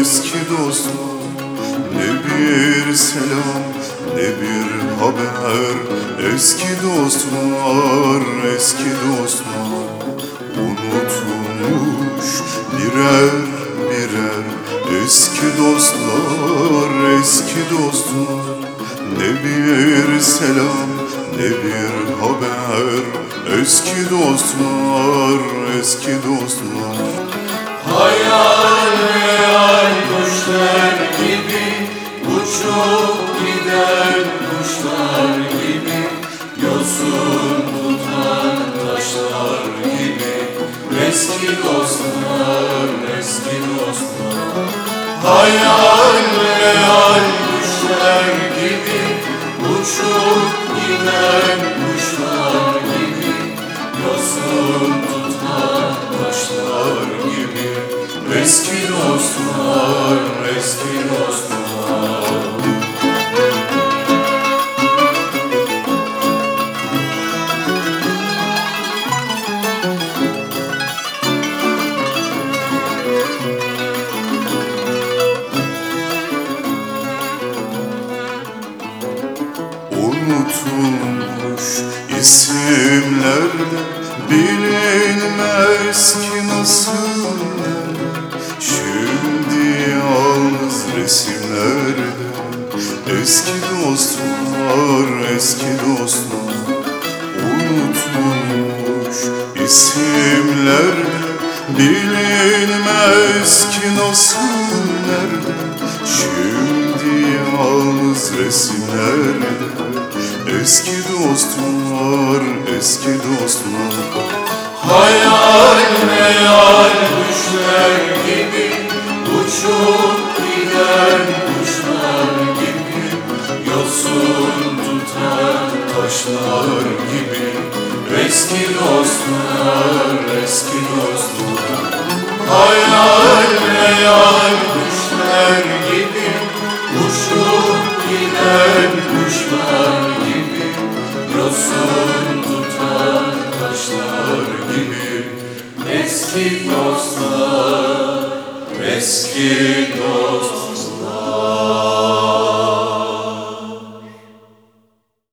eski dostlar Ne bir selam ne bir haber. Eski dostlar eski dostlar Unutulmuş birer birer. Eski dostlar eski dostlar Ne bir selam ne bir haber. Eski dostlar eski dostlar Uçup giden kuşlar gibi Yosun tutan taşlar gibi. Eski dostlar, eski dostlar Hayal kuşlar gibi. Uçup giden kuşlar gibi Yosun tutan taşlar gibi. Eski dostlar, Unutulmuş isimlerde bilinmez ki nasıl. Şimdi yalnız resimlerde eski dostlar eski dostlar Unutulmuş isimlerde bilinmez ki nasıl nerede Şimdi yalnız resimlerde Eski dostlar, eski dostlar. Hayal meyal kuşlar gibi Uçup giden kuşlar gibi Yosun tutan taşlar gibi. Eski dostlar, eski dostlar. Hayal meyal kuşlar gibi Uçup giden kuşlar gibi dostlar gibi Eski dostlar, eski dostlar.